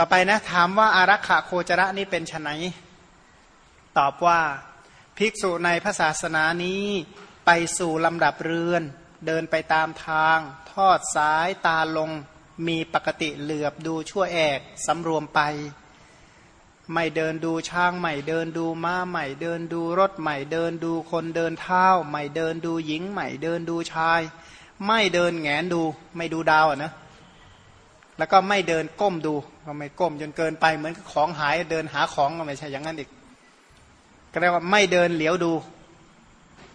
ต่อไปนะถามว่าอารักขาโคจระนี่เป็นไนตอบว่าภิกษุในพระศาสนานี้ไปสู่ลำดับเรือน เดินไปตามทาง ทอดสายตาลง มีปกติเหลือบดูชั่วแอกสำรวมไป ไม่เดินดูช้างใหม่เดินดูม้าใหม่เดินดูรถใหม่เดินดูคนเดินเท้าใหม่เดินดูหญิงใหม่เดินดูชาย ไม่เดินแงนดูไม่ดูดาวอะนะ แล้วก็ไม่เดินก้มดูก็ไม่ก้มจนเกินไปเหมือนของหายเดินหาของก็ไม่ใช่อย่างนั้นอีกก็เรียกว่าไม่เดินเหลียวดู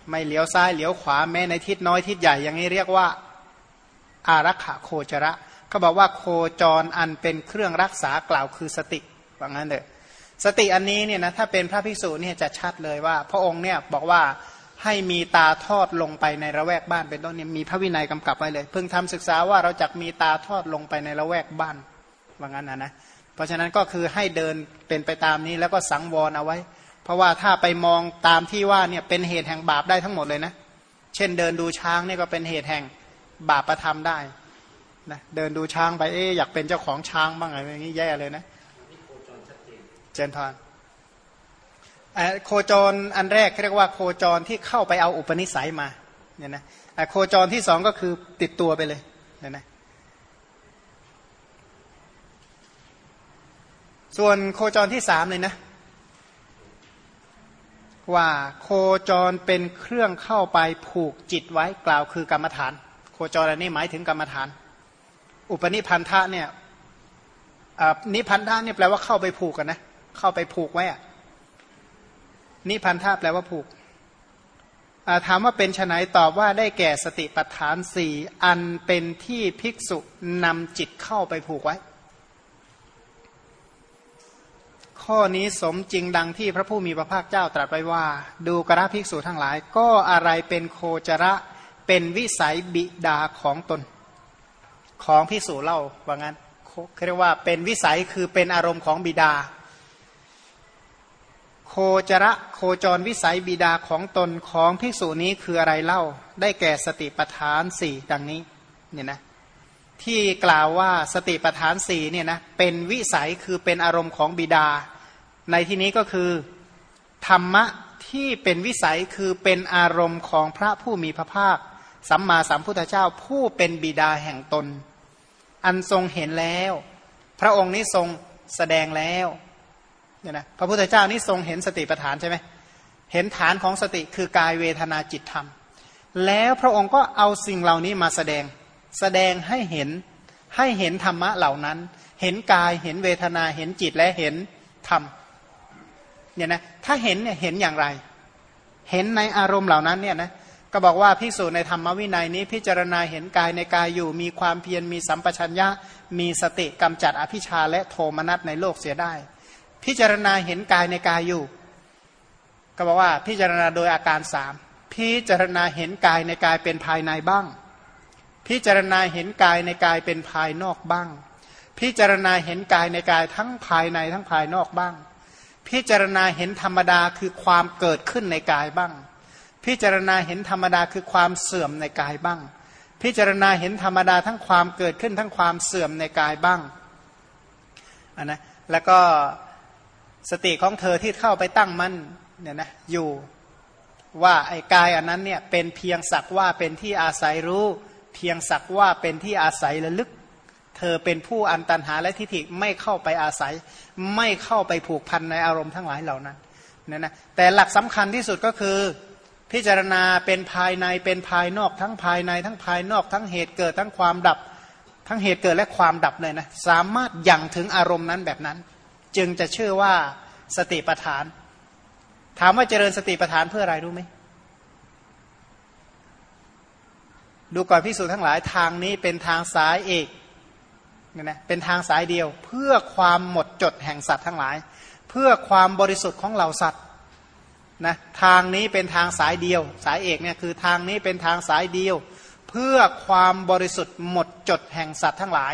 ไม่เหลียวซ้ายเหลียวขวาแม้ในทิศน้อยทิศใหญ่อย่างนี้เรียกว่า อารักขาโคจระเขาบอกว่าโคจรอันเป็นเครื่องรักษากล่าวคือสติว่างั้นเถอะสติอันนี้เนี่ยนะถ้าเป็นพระภิกษุเนี่ยจะชัดเลยว่า พระองค์เนี่ยบอกว่า ให้มีตาทอดลงไปในระแวกบ้านเป็นต้นเนี่ยมีพระวินัยกำกับไว้เลย เพิ่งทำศึกษาว่าเราจะมีตาทอดลงไปในระแวกบ้านว่างั้นนะนะเพราะฉะนั้นก็คือให้เดินเป็นไปตามนี้แล้วก็สังวรเอาไว้ เพราะว่าถ้าไปมองตามที่ว่าเนี่ยเป็นเหตุแห่งบาปได้ทั้งหมดเลยนะ เช่นเดินดูช้างเนี่ยก็เป็นเหตุแห่งบาปประทำได้นะเดินดูช้างไปเอ๊อยากเป็นเจ้าของช้างบ้างอะไรอย่างนี้แย่เลยนะเจนพาน โคจรอันแรกเรียกว่าโคจรที่เข้าไปเอาอุปนิสัยมาเนี่ยนะโคจรที่สองก็คือติดตัวไปเลยเนี่ยนะส่วนโคจรที่สามเลยนะว่าโคจรเป็นเครื่องเข้าไปผูกจิตไว้กล่าวคือกรรมฐาน โคจรอันนี้หมายถึงกรรมฐาน อุปนิพันธะเนี่ยนิพันธะเนี่ยแปลว่าเข้าไปผูกกันนะเข้าไปผูกไว้อะ นิพันธะแปลว่าผูกถามว่าเป็นไนตอบว่าได้แก่สติปัฏฐานสี่อันเป็นที่ภิกษุนำจิตเข้าไปผูกไว้ ข้อนี้สมจริงดังที่พระผู้มีพระภาคเจ้าตรัสไว้ว่า ดูกระภิกษุทั้งหลาย ก็อะไรเป็นโคจระเป็นวิสัยบิดาของตน ของภิกษุเล่าว่างั้นเรียกว่าเป็นวิสัยคือเป็นอารมณ์ของบิดา คจระโคจรวิสัยบิดาของตนของภิกษุนี้คืออะไรเล่า ได้แก่สติปทานสี่ดังนี้เนี่ยนะที่กล่าวว่าสติปทานสี่เนี่ยนะเป็นวิสัยคือเป็นอารมณ์ของบิดา ในที่นี้ก็คือ ธรรมะที่เป็นวิสัยคือเป็นอารมณ์ของพระผู้มีพระภาค สัมมาสัมพุทธเจ้าผู้เป็นบิดาแห่งตน อันทรงเห็นแล้ว พระองค์นี้ทรงแสดงแล้ว เนี่ยนะพระพุทธเจ้านี่ทรงเห็นสติปัฏฐานใช่ไหมเห็นฐานของสติคือกายเวทนาจิตธรรม แล้วพระองค์ก็เอาสิ่งเหล่านี้มาแสดงแสดงให้เห็นให้เห็นธรรมะเหล่านั้น เห็นกายเห็นเวทนาเห็นจิตและเห็นธรรมเนี่ยนะถ้าเห็นเนี่ยเห็นอย่างไร เห็นในอารมณ์เหล่านั้นเนี่ยนะก็บอกว่าพิสูจน์ในธรรมวินัยนี้พิจารณาเห็นกายในกายอยู่ มีความเพียรมีสัมปชัญญะ มีสติกำจัดอภิชาและโทมนัสในโลกเสียได้ พิจารณาเห็นกายในกายอยู่ ก็บอกว่าพิจารณาโดยอาการสามพิจารณาเห็นกายในกายเป็นภายในบ้าง พิจารณาเห็นกายในกายเป็นภายนอกบ้าง พิจารณาเห็นกายในกายทั้งภายในทั้งภายนอกบ้าง พิจารณาเห็นธรรมดาคือความเกิดขึ้นในกายบ้าง พิจารณาเห็นธรรมดาคือความเสื่อมในกายบ้าง พิจารณาเห็นธรรมดาทั้งความเกิดขึ้นทั้งความเสื่อมในกายบ้างอันนะแล้วก็ สติของเธอที่เข้าไปตั้งมั่นเนี่ยนะอยู่ว่าไอ้กายอันนั้นเนี่ยเป็นเพียงสักว่าเป็นที่อาศัยรู้ เพียงสักว่าเป็นที่อาศัยระลึก เธอเป็นผู้อันตันหาและทิฏฐิไม่เข้าไปอาศัย ไม่เข้าไปผูกพันในอารมณ์ทั้งหลายเหล่านั้นเนี่ยนะแต่หลักสำคัญที่สุดก็คือพิจารณาเป็นภายในเป็นภายนอกทั้งภายในทั้งภายนอกทั้งเหตุเกิดทั้งความดับ ทั้งเหตุเกิดและความดับเลยนะสามารถยังถึงอารมณ์นั้นแบบนั้น จึงจะชื่อว่าสติปัฏฐาน ถามว่าเจริญสติปัฏฐานเพื่ออะไรรู้ไหมดูก่อนพิสูจน์ทั้งหลายทางนี้เป็นทางสายเอกเนี่ยนะเป็นทางสายเดียว เพื่อความหมดจดแห่งสัตว์ทั้งหลาย เพื่อความบริสุทธิ์ของเหล่าสัตว์นะทางนี้เป็นทางสายเดียว สายเอกเนี่ยคือทางนี้เป็นทางสายเดียว เพื่อความบริสุทธิ์หมดจดแห่งสัตว์ทั้งหลาย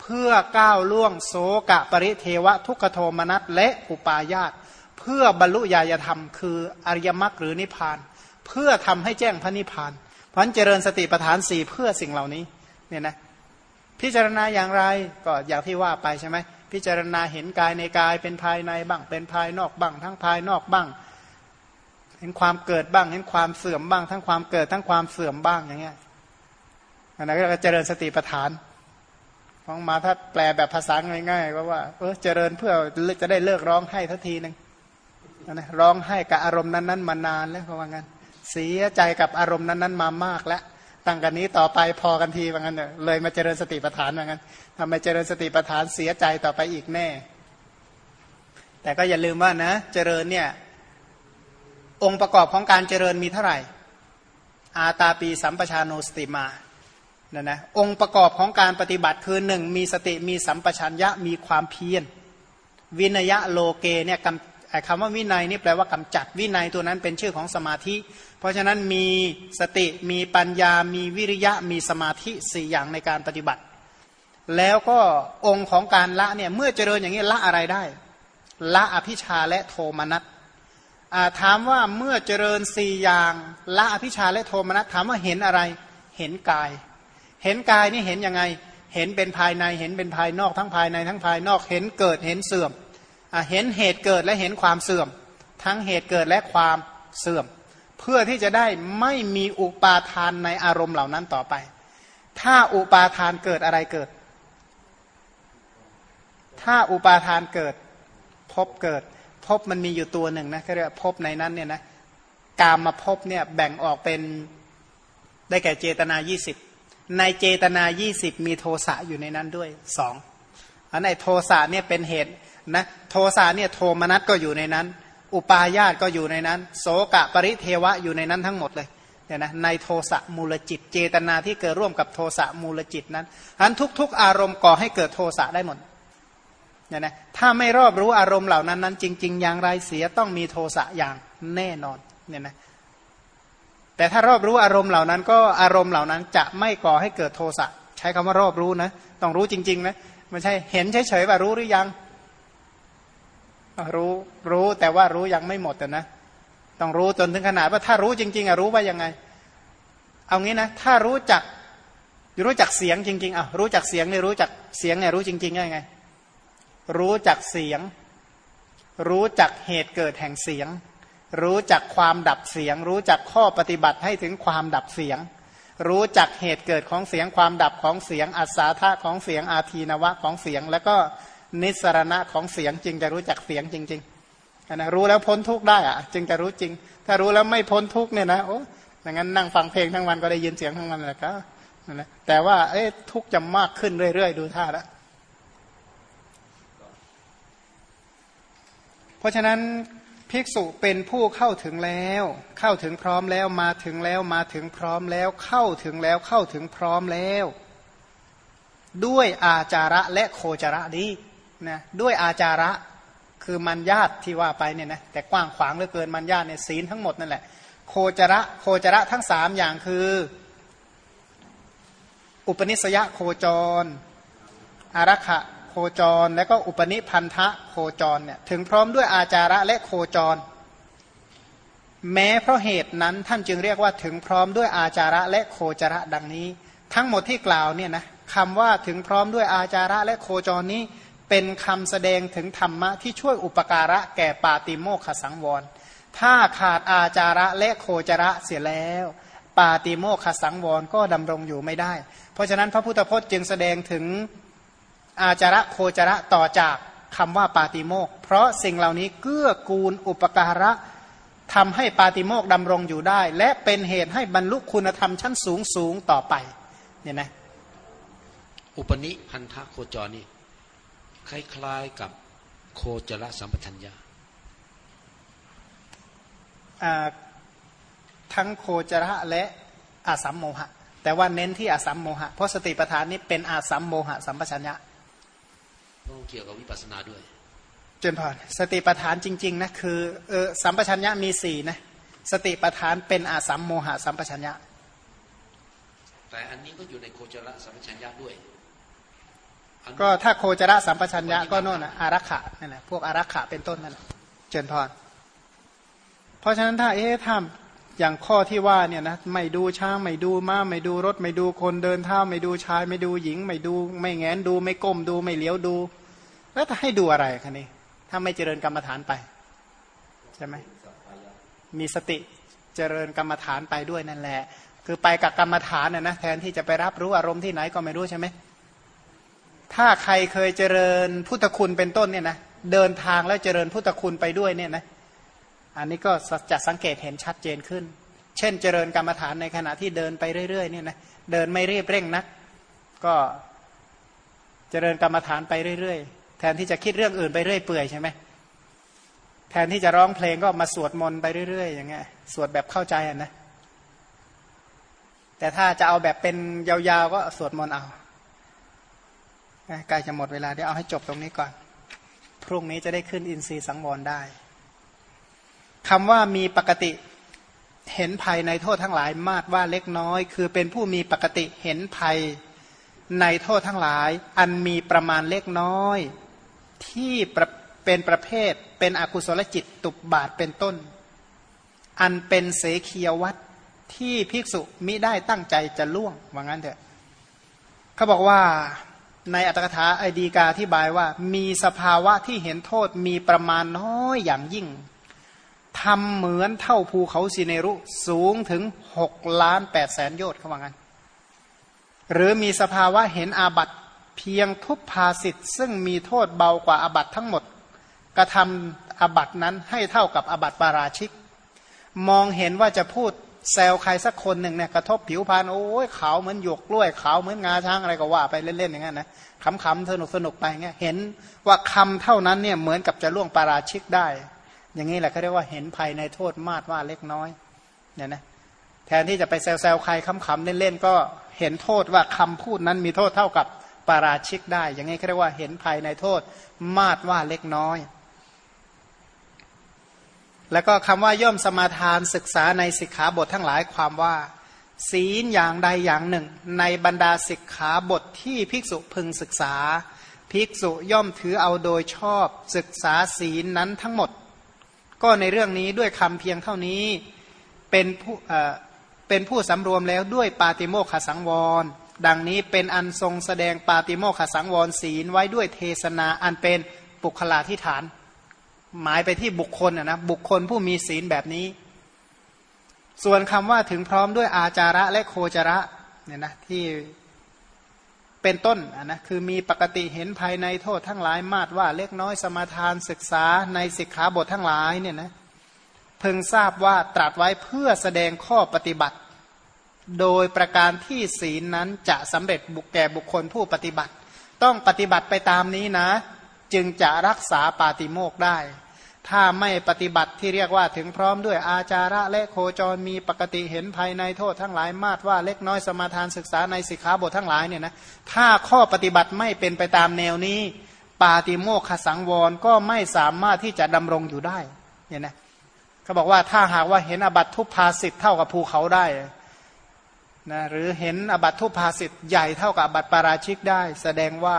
เพื่อก้าวล่วงโสกะปริเทวะทุกขโทมนัสและอุปาญาตเพื่อบรรลุญาณธรรม คืออริยมรรคหรือนิพพาน เพื่อทำให้แจ้งพระนิพพานเพราะเจริญสติปัฏฐานสี่เพื่อสิ่งเหล่านี้เนี่ยนะพิจารณาอย่างไรก็อย่างที่ว่าไปใช่ไหมพิจารณาเห็นกายในกายเป็นภายในบ้าง เป็นภายนอกบ้าง ทั้งภายนอกบ้าง เห็นความเกิดบ้าง เห็นความเสื่อมบ้าง ทั้งความเกิดทั้งความเสื่อมบ้างอย่างเงี้ยอันนั้นก็เจริญสติปัฏฐาน ของมาถ้าแปลแบบภาษาง่ายๆก็ว่าเออเจริญเพื่อจะได้เลิกร้องไห้ทันทีหนึ่งนะร้องไห้กับอารมณ์นั้นๆมานานแล้วเพราะว่างั้นเสียใจกับอารมณ์นั้นๆมามากแล้วตั้งกันนี้ต่อไปพอกันทีว่างั้นเลยมาเจริญสติปัฏฐานว่างั้นทำไมเจริญสติปัฏฐานเสียใจต่อไปอีกแน่ แต่ก็อย่าลืมว่านะ เจริญเนี่ยองค์ประกอบของการเจริญมีเท่าไหร่ อาตาปีสัมปชานโนสติมา นะนะองค์ประกอบของการปฏิบัติคือหนึ่งมีสติมีสัมปชัญญะมีความเพียรวินยะโลเกเนี่ยคำว่าวินัยนี่แปลว่ากำจัดวินัยตัวนั้นเป็นชื่อของสมาธิ เพราะฉะนั้นมีสติมีปัญญา มีวิริยะมีสมาธิสี่อย่างในการปฏิบัติ แล้วก็องค์ของการละเนี่ยเมื่อเจริญอย่างนี้ละอะไรได้ ละอภิชาและโทมนัสถามว่าเมื่อเจริญสี่อย่างละอภิชาและโทมนัสถามว่าเห็นอะไรเห็นกาย เห็นกายนี่เห็นยังไง เห็นเป็นภายในเห็นเป็นภายนอกทั้งภายในทั้งภายนอกเห็นเกิดเห็นเสื่อมเห็นเหตุเกิดและเห็นความเสื่อม ทั้งเหตุเกิดและความเสื่อม เพื่อที่จะได้ไม่มีอุปาทานในอารมณ์เหล่านั้นต่อไป ถ้าอุปาทานเกิดอะไรเกิด ถ้าอุปาทานเกิดพบเกิดพบมันมีอยู่ตัวหนึ่งนะเขาเรียกพบในนั้นเนี่ยนะกามมาพบเนี่ยแบ่งออกเป็นได้แก่เจตนายี่สิบ ในเจตนายี่สิบมีโทสะอยู่ในนั้นด้วยสองอันในโทสะเนี่ยเป็นเหตุนะโทสะเนี่ยโทมนัสก็อยู่ในนั้น อุปาญาตก็อยู่ในนั้น โสกะปริเทวะอยู่ในนั้นทั้งหมดเลยเนี่ยนะในโทสะมูลจิต เจตนาที่เกิดร่วมกับโทสะมูลจิตนั้นอันทุก ๆ อารมณ์ก่อให้เกิดโทสะได้หมดเนี่ยนะถ้าไม่รอบรู้อารมณ์เหล่านั้นนั้น จริง ๆ อย่างไรเสียต้องมีโทสะอย่างแน่นอนเนี่ยนะ แต่ถ้ารอบรู้อารมณ์เหล่านั้น ก็อารมณ์เหล่านั้นจะไม่ก่อให้เกิดโทสะใช้คำว่ารอบรู้นะต้องรู้จริง ๆ นะไม่ใช่เห็นเฉยๆว่ารู้หรือยัง รู้รู้แต่ว่ารู้ยังไม่หมดนะต้องรู้จนถึงขนาดว่าถ้ารู้จริง ๆอะรู้ว่ายังไง เอางี้นะถ้ารู้จักรู้จักเสียงจริงๆอะรู้จักเสียงเนี่ยรู้จักเสียงเนี่ยรู้จริงๆยังไง รู้จักเสียง รู้จักเหตุเกิดแห่งเสียง รู้จักความดับเสียง รู้จักข้อปฏิบัติให้ถึงความดับเสียง รู้จักเหตุเกิดของเสียงความดับของเสียง อัศธาของเสียงอาทีนวะของเสียง แล้วก็นิสรณะของเสียงจริงจะรู้จักเสียงจริงๆนะรู้แล้วพ้นทุกข์ได้อะจึงจะรู้จริง ถ้ารู้แล้วไม่พ้นทุกข์เนี่ยนะโอ้ดังนั้นนั่งฟังเพลงทั้งวันก็ได้ยินเสียงทั้งวันแหละก็นะแต่ว่าเอ๊ะทุกข์จะมากขึ้นเรื่อยๆ ดูท่าแล้วเพราะฉะนั้น ภิกษุเป็นผู้เข้าถึงแล้ว เข้าถึงพร้อมแล้วมาถึงแล้วมาถึงพร้อมแล้ว เข้าถึงแล้วเข้าถึงพร้อมแล้ว ด้วยอาจาระและโคจระดีนะด้วยอาจาระคือมัญญาตที่ว่าไปเนี่ยนะแต่กว้างขวางเหลือเกินมัญญาตเนี่ยศีลทั้งหมดนั่นแหละ โคจระโคจระทั้งสามอย่างคือ อุปนิสยโคจร อารักขะ โคจร และก็อุปนิพันธะโคจรเนี่ยถึงพร้อมด้วยอาจาระและโคจร แม้เพราะเหตุนั้นท่านจึงเรียกว่าถึงพร้อมด้วยอาจาระและโคจระดังนี้ ทั้งหมดที่กล่าวเนี่ยนะคำว่าถึงพร้อมด้วยอาจาระและโคจรนี้ เป็นคำแสดงถึงธรรมะที่ช่วยอุปการะแก่ปาติโมขสังวร ถ้าขาดอาจาระและโคจระเสียแล้วปาติโมขสังวรก็ดำรงอยู่ไม่ได้ เพราะฉะนั้นพระพุทธพจน์จึงแสดงถึง อาจาระโคจระต่อจากคำว่าปาติโมกเพราะสิ่งเหล่านี้เกื้อกูลอุปการะทำให้ปาติโมกดำรงอยู่ได้ และเป็นเหตุให้บรรลุคุณธรรมชั้นสูงสูงต่อไปเนี่ยนะอุปนิพันธะโคจรนี่คล้ายๆกับโคจรสัมปชัญญะทั้งโคจระและอาสัมโมหะ แต่ว่าเน้นที่อาสัมโมหะ เพราะสติปัฏฐานนี้เป็นอาสัมโมหะสัมปชัญญะ ต้องเกี่ยวกับวิปัสสนาด้วยจนพอสติปัฏฐานจริง ๆนะคือเออสัมปชัญญะมีสี่นะสติปัฏฐานเป็นอาสัมโมหะสัมปชัญญะ แต่อันนี้ก็อยู่ในโคจรสัมปชัญญะด้วยก็ถ้าโคจรสัมปชัญญะก็โน่นนะอารักขะนั่นแหละพวกอารักขะเป็นต้นนั่นเจนพร เพราะฉะนั้นถ้าเอ๊ะถ้าอย่างข้อที่ว่าเนี่ยนะไม่ดูช้างไม่ดูม้าไม่ดูรถไม่ดูคนเดินเท้าไม่ดูชาย ไม่ดูหญิง ไม่ดูไม่แงนดูไม่ก้มดูไม่เลี้ยวดู แล้วจะให้ดูอะไรคะนี่ถ้าไม่เจริญกรรมฐานไป ใช่ไหมมีสติเจริญกรรมฐานไปด้วยนั่นแหละ คือไปกับกรรมฐานน่ยนะแทนที่จะไปรับรู้อารมณ์ที่ไหนก็ไม่รู้ใช่ไหมถ้าใครเคยเจริญพุทธคุณเป็นต้นเนี่ยนะเดินทางแล้วเจริญพุทธคุณไปด้วยเนี่ยนะอันนี้ก็จะสังเกตเห็นชัดเจนขึ้น เช่น เจริญกรรมฐานในขณะที่เดินไปเรื่อยๆเนี่ยนะเดินไม่รีบเร่งนัก ก็เจริญกรรมฐานไปเรื่อยๆ แทนที่จะคิดเรื่องอื่นไปเรื่อยเปื่อยใช่ไหมแทนที่จะร้องเพลงก็มาสวดมนต์ไปเรื่อยๆอย่างเงี้ยสวดแบบเข้าใจอะนะแต่ถ้าจะเอาแบบเป็นยาวๆก็สวดมนต์เอาใกล้จะหมดเวลาเดี๋ยวเอาให้จบตรงนี้ก่อน พรุ่งนี้จะได้ขึ้นอินทรีย์สังวรได้คำว่ามีปกติเห็นภัยในโทษทั้งหลายมาดว่าเล็กน้อย คือเป็นผู้มีปกติเห็นภัยในโทษทั้งหลาย อันมีประมาณเล็กน้อย ที่เป็นประเภท เป็นอกุศลจิตตุบบาทเป็นต้น อันเป็นเสขียวัตที่ภิกษุมิได้ตั้งใจจะล่วงว่างั้นเถอะเขาบอกว่าในอัตถกถาไอดีกาที่บายว่า มีสภาวะที่เห็นโทษมีประมาณน้อยอย่างยิ่งทำเหมือนเท่าภูเขาสิเนรุสูงถึงหกล้านแปดแสนโยชน์เขาว่างั้น หรือมีสภาวะเห็นอาบัต เพียงทุพภาสิทธ์ซึ่งมีโทษเบากว่าอาบัตทั้งหมด กระทำอาบัตนั้นให้เท่ากับอาบัตปาราชิก มองเห็นว่าจะพูดแซวใครสักคนหนึ่งเนี่ยกระทบผิวพรรณโอ้ยขาวเหมือนหยกกล้วยขาวเหมือนงาช้างอะไรก็ว่าไปเล่นๆอย่างนั้นนะขำๆสนุกสนุกไปเงี้ยเห็นว่าคำเท่านั้นเนี่ยเหมือนกับจะล่วงปาราชิกได้ อย่างนี้แหละเขาเรียกว่าเห็นภัยในโทษมาดว่าเล็กน้อยเนี่ยนะแทนที่จะไปแซวๆใครคำๆเล่นๆก็เห็นโทษว่าคำพูดนั้นมีโทษเท่ากับ ปาราชิกได้ อย่างนี้เขาเรียกว่าเห็นภัยในโทษ มาดว่าเล็กน้อย แล้วก็คำว่าย่อมสมาทานศึกษาในสิกขาบททั้งหลายความว่า ศีลอย่างใดอย่างหนึ่ง ในบรรดาสิกขาบทที่ภิกษุพึงศึกษา ภิกษุย่อมถือเอาโดยชอบ ศึกษาศีลนั้นทั้งหมด ก็ในเรื่องนี้ด้วยคำเพียงเท่านี้เป็นผู้เป็นผู้สำรวมแล้วด้วยปาติโมขสังวร ดังนี้เป็นอันทรงแสดงปาติโมขสังวรศีลไว้ด้วยเทศนาอันเป็นปุคลาธิฐาน หมายไปที่บุคคลนะบุคคลผู้มีศีลแบบนี้ ส่วนคำว่าถึงพร้อมด้วยอาจาระและโคจระเนี่ยนะที่เป็นต้นนะคือมีปกติเห็นภายในโทษทั้งหลายมาดว่าเล็กน้อยสมาทานศึกษาในสิกขาบททั้งหลายเนี่ยนะเพิ่งทราบว่าตรัสไว้เพื่อแสดงข้อปฏิบัติ โดยประการที่ศีลนั้นจะสำเร็จบุกแก่บุคคลผู้ปฏิบัติ ต้องปฏิบัติไปตามนี้นะ จึงจะรักษาปาติโมกได้ ถ้าไม่ปฏิบัติที่เรียกว่าถึงพร้อมด้วยอาจาระและโคจรมีปกติเห็นภายในโทษทั้งหลายมาดว่าเล็กน้อยสมาทานศึกษาในสิกขาบททั้งหลายเนี่ยนะถ้าข้อปฏิบัติไม่เป็นไปตามแนวนี้ ปาติโมกขสังวรก็ไม่สามารถที่จะดำรงอยู่ได้เนี่ยนะเขาบอกว่าถ้าหากว่าเห็นอบัตทุพภาสิทธ์เท่ากับภูเขาได้ นะหรือเห็นอบัตทุพภาสิทธ์ใหญ่เท่ากับอบัตปาราชิกได้ แสดงว่า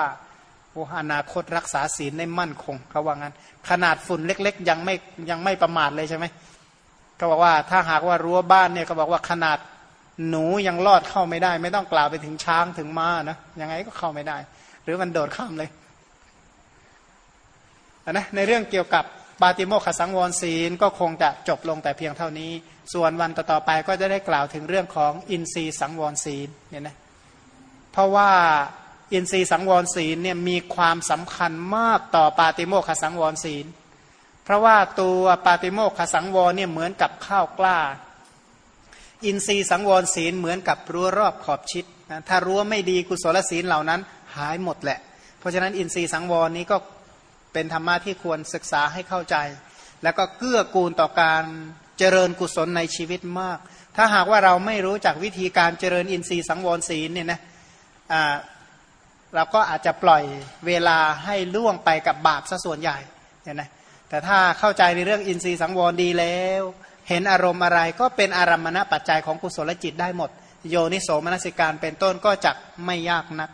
โอ้อนาคตรักษาศีลได้มั่นคงเขาว่างั้น ขนาดฝุ่นเล็ก ๆ ยังไม่ยังไม่ประมาทเลยใช่ไหมเขาบอกว่าถ้าหากว่ารั้วบ้านเนี่ยเขาบอกว่าขนาดหนูยังลอดเข้าไม่ได้ ไม่ต้องกล่าวไปถึงช้างถึงม้านะยังไงก็เข้าไม่ได้ หรือมันโดดข้ามเลยนะในเรื่องเกี่ยวกับ ปาติโมขสังวรศีลก็คงจะจบลงแต่เพียงเท่านี้ ส่วนวันต่อไปก็จะได้กล่าวถึงเรื่องของอินทรีย์สังวรศีลเนี่ยนะเพราะว่าอินทรีย์สังวรศีลเนี่ยมีความสำคัญมากต่อปาติโมขสังวรศีล เพราะว่าตัวปาติโมขสังวรเนี่ยเหมือนกับข้าวกล้า อินทรีย์สังวรศีลเหมือนกับรั้วรอบขอบชิดนะถ้ารั้วไม่ดีกุศลศีลเหล่านั้นหายหมดแหละ เพราะฉะนั้นอินทรีย์สังวรนี้ก็ เป็นธรรมะที่ควรศึกษาให้เข้าใจ แล้วก็เกื้อกูลต่อการเจริญกุศลในชีวิตมาก ถ้าหากว่าเราไม่รู้จักวิธีการเจริญอินทรีย์สังวรศีลเนี่ยนะเราก็อาจจะปล่อยเวลาให้ล่วงไปกับบาปซะส่วนใหญ่เนี่ยนะแต่ถ้าเข้าใจในเรื่องอินทรีย์สังวรดีแล้ว เห็นอารมณ์อะไรก็เป็นอารมณปัจจัยของกุศลจิตได้หมด โยนิโสมนสิการเป็นต้นก็จะไม่ยากนัก